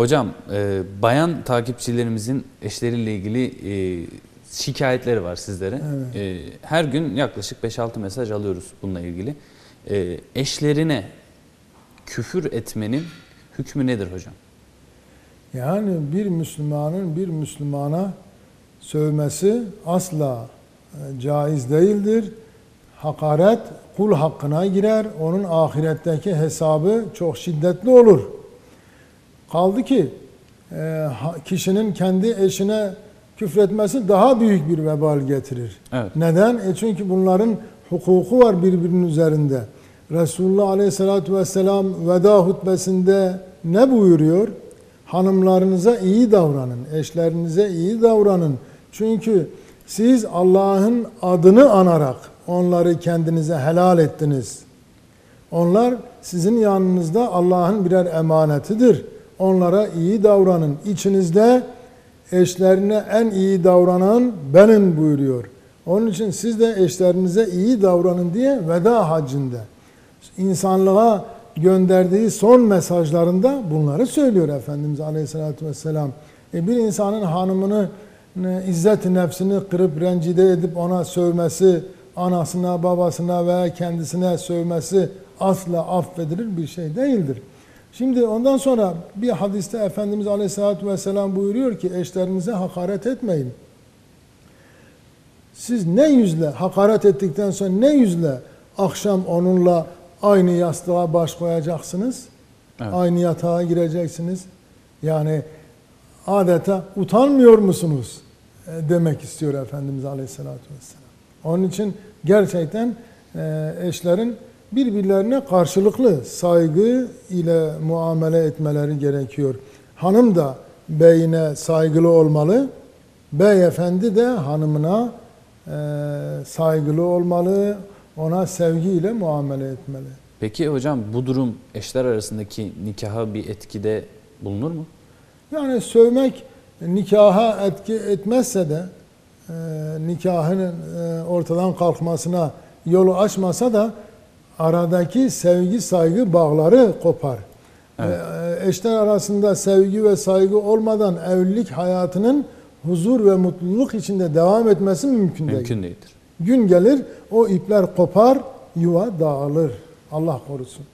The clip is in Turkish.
Hocam e, bayan takipçilerimizin eşleriyle ilgili e, şikayetleri var sizlere. Evet. E, her gün yaklaşık 5-6 mesaj alıyoruz bununla ilgili. E, eşlerine küfür etmenin hükmü nedir hocam? Yani bir Müslümanın bir Müslümana sövmesi asla e, caiz değildir. Hakaret kul hakkına girer. Onun ahiretteki hesabı çok şiddetli olur. Kaldı ki e, kişinin kendi eşine küfretmesi daha büyük bir vebal getirir. Evet. Neden? E çünkü bunların hukuku var birbirinin üzerinde. Resulullah Aleyhisselatü Vesselam veda hutbesinde ne buyuruyor? Hanımlarınıza iyi davranın, eşlerinize iyi davranın. Çünkü siz Allah'ın adını anarak onları kendinize helal ettiniz. Onlar sizin yanınızda Allah'ın birer emanetidir. Onlara iyi davranın. İçinizde eşlerine en iyi davranan benim buyuruyor. Onun için siz de eşlerinize iyi davranın diye veda haccında insanlığa gönderdiği son mesajlarında bunları söylüyor Efendimiz Aleyhisselatü Vesselam. E bir insanın hanımını e, izzet-i nefsini kırıp rencide edip ona sövmesi, anasına, babasına veya kendisine sövmesi asla affedilir bir şey değildir. Şimdi ondan sonra bir hadiste Efendimiz Aleyhisselatü Vesselam buyuruyor ki eşlerinize hakaret etmeyin. Siz ne yüzle hakaret ettikten sonra ne yüzle akşam onunla aynı yastığa baş koyacaksınız? Evet. Aynı yatağa gireceksiniz. Yani adeta utanmıyor musunuz? E, demek istiyor Efendimiz Aleyhisselatü Vesselam. Onun için gerçekten e, eşlerin birbirlerine karşılıklı saygı ile muamele etmeleri gerekiyor. Hanım da beyine saygılı olmalı. Beyefendi de hanımına e, saygılı olmalı. Ona sevgiyle muamele etmeli. Peki hocam bu durum eşler arasındaki nikaha bir etkide bulunur mu? Yani sövmek nikaha etki etmezse de e, nikahın e, ortadan kalkmasına yolu açmasa da aradaki sevgi saygı bağları kopar. Evet. E, eşler arasında sevgi ve saygı olmadan evlilik hayatının huzur ve mutluluk içinde devam etmesi mümkün değil. Mümkün değildir. Gün gelir o ipler kopar, yuva dağılır. Allah korusun.